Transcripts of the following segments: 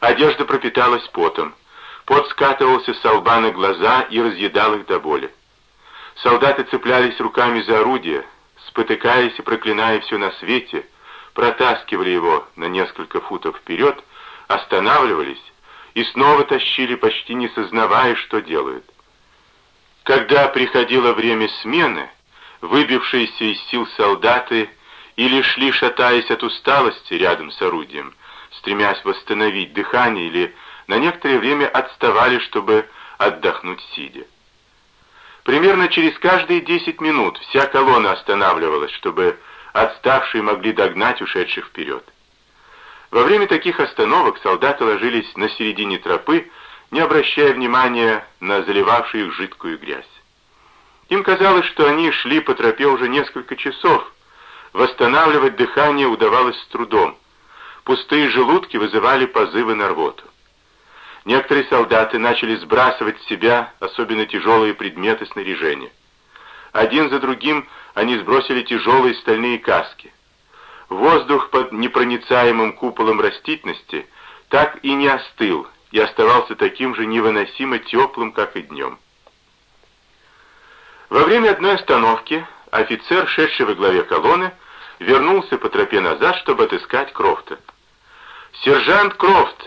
Одежда пропиталась потом. Пот скатывался с лба на глаза и разъедал их до боли. Солдаты цеплялись руками за орудие, спотыкаясь и проклиная все на свете, протаскивали его на несколько футов вперед, останавливались и снова тащили, почти не сознавая, что делают. Когда приходило время смены, выбившиеся из сил солдаты или шли, шатаясь от усталости рядом с орудием, стремясь восстановить дыхание или на некоторое время отставали, чтобы отдохнуть сидя. Примерно через каждые 10 минут вся колонна останавливалась, чтобы отставшие могли догнать ушедших вперед. Во время таких остановок солдаты ложились на середине тропы, не обращая внимания на заливавшую их жидкую грязь. Им казалось, что они шли по тропе уже несколько часов. Восстанавливать дыхание удавалось с трудом. Пустые желудки вызывали позывы на рвоту. Некоторые солдаты начали сбрасывать с себя особенно тяжелые предметы снаряжения. Один за другим они сбросили тяжелые стальные каски. Воздух под непроницаемым куполом растительности так и не остыл и оставался таким же невыносимо теплым, как и днем. Во время одной остановки офицер, шедший во главе колонны, вернулся по тропе назад, чтобы отыскать Крофта. «Сержант Крофт!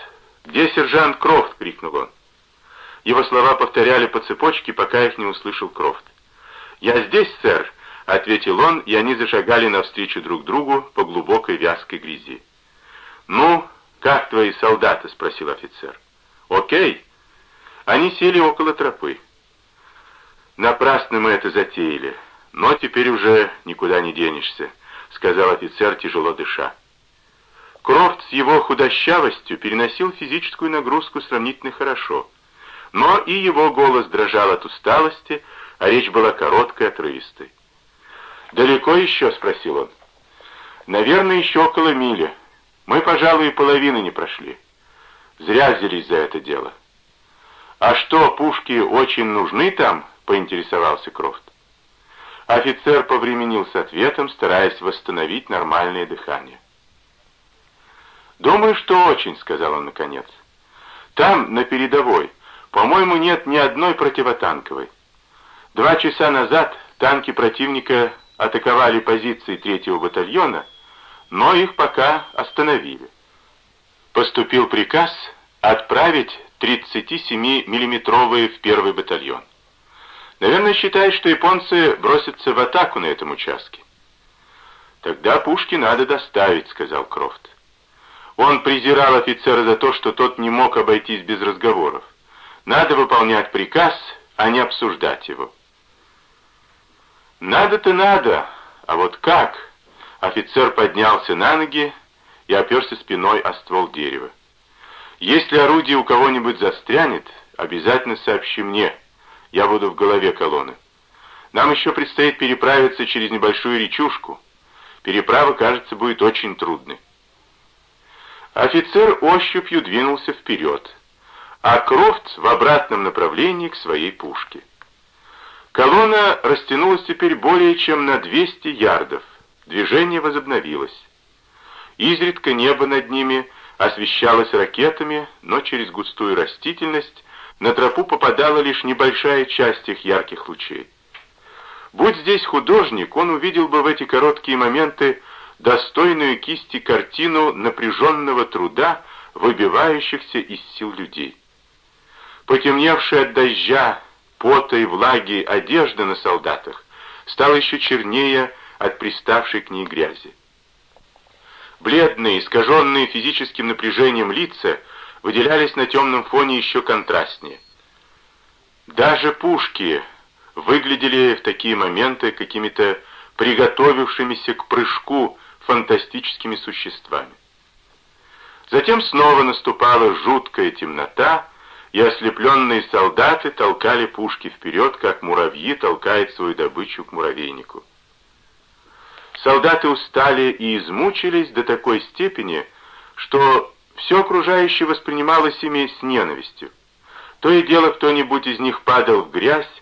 «Где сержант Крофт?» — крикнул он. Его слова повторяли по цепочке, пока их не услышал Крофт. «Я здесь, сэр», — ответил он, и они зашагали навстречу друг другу по глубокой вязкой грязи. «Ну, как твои солдаты?» — спросил офицер. «Окей». Они сели около тропы. «Напрасно мы это затеяли, но теперь уже никуда не денешься», — сказал офицер, тяжело дыша. Крофт с его худощавостью переносил физическую нагрузку сравнительно хорошо, но и его голос дрожал от усталости, а речь была короткой, отрывистой. «Далеко еще?» — спросил он. «Наверное, еще около мили. Мы, пожалуй, и половины не прошли. Зря взялись за это дело». «А что, пушки очень нужны там?» — поинтересовался Крофт. Офицер повременил с ответом, стараясь восстановить нормальное дыхание. «Думаю, что очень», — сказал он наконец. «Там, на передовой, по-моему, нет ни одной противотанковой. Два часа назад танки противника атаковали позиции третьего батальона, но их пока остановили. Поступил приказ отправить 37-миллиметровые в первый батальон. Наверное, считает, что японцы бросятся в атаку на этом участке. «Тогда пушки надо доставить», — сказал Крофт. Он презирал офицера за то, что тот не мог обойтись без разговоров. Надо выполнять приказ, а не обсуждать его. «Надо-то надо, а вот как?» Офицер поднялся на ноги и оперся спиной о ствол дерева. «Если орудие у кого-нибудь застрянет, обязательно сообщи мне. Я буду в голове колонны. Нам еще предстоит переправиться через небольшую речушку. Переправа, кажется, будет очень трудной. Офицер ощупью двинулся вперед, а Крофт в обратном направлении к своей пушке. Колонна растянулась теперь более чем на 200 ярдов. Движение возобновилось. Изредка небо над ними освещалось ракетами, но через густую растительность на тропу попадала лишь небольшая часть их ярких лучей. Будь здесь художник, он увидел бы в эти короткие моменты достойную кисти картину напряженного труда, выбивающихся из сил людей. Потемневшая от дождя, пота и влаги одежда на солдатах стала еще чернее от приставшей к ней грязи. Бледные, искаженные физическим напряжением лица выделялись на темном фоне еще контрастнее. Даже пушки выглядели в такие моменты какими-то приготовившимися к прыжку фантастическими существами. Затем снова наступала жуткая темнота, и ослепленные солдаты толкали пушки вперед, как муравьи толкают свою добычу к муравейнику. Солдаты устали и измучились до такой степени, что все окружающее воспринималось ими с ненавистью. То и дело кто-нибудь из них падал в грязь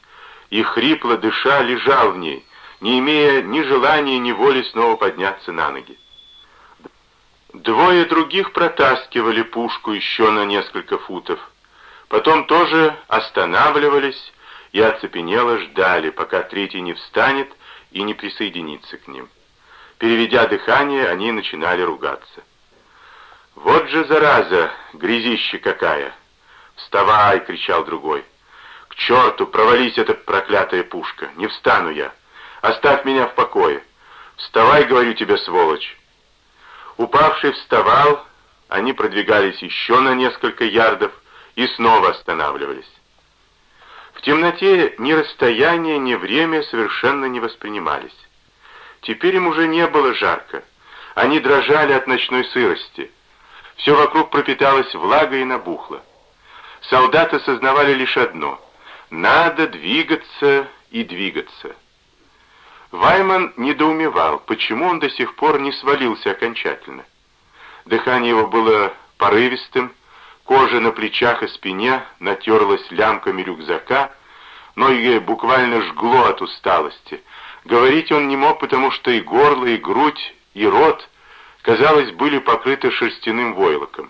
и, хрипло дыша, лежал в ней, не имея ни желания, ни воли снова подняться на ноги. Двое других протаскивали пушку еще на несколько футов. Потом тоже останавливались и оцепенело ждали, пока третий не встанет и не присоединится к ним. Переведя дыхание, они начинали ругаться. «Вот же зараза, грязище какая!» «Вставай!» — кричал другой. «К черту, провались эта проклятая пушка! Не встану я! Оставь меня в покое! Вставай, говорю тебе, сволочь!» Упавший вставал, они продвигались еще на несколько ярдов и снова останавливались. В темноте ни расстояние, ни время совершенно не воспринимались. Теперь им уже не было жарко. Они дрожали от ночной сырости. Все вокруг пропиталось влагой и набухло. Солдаты сознавали лишь одно — надо двигаться и двигаться. Вайман недоумевал, почему он до сих пор не свалился окончательно. Дыхание его было порывистым, кожа на плечах и спине натерлась лямками рюкзака, ноги буквально жгло от усталости. Говорить он не мог, потому что и горло, и грудь, и рот, казалось, были покрыты шерстяным войлоком.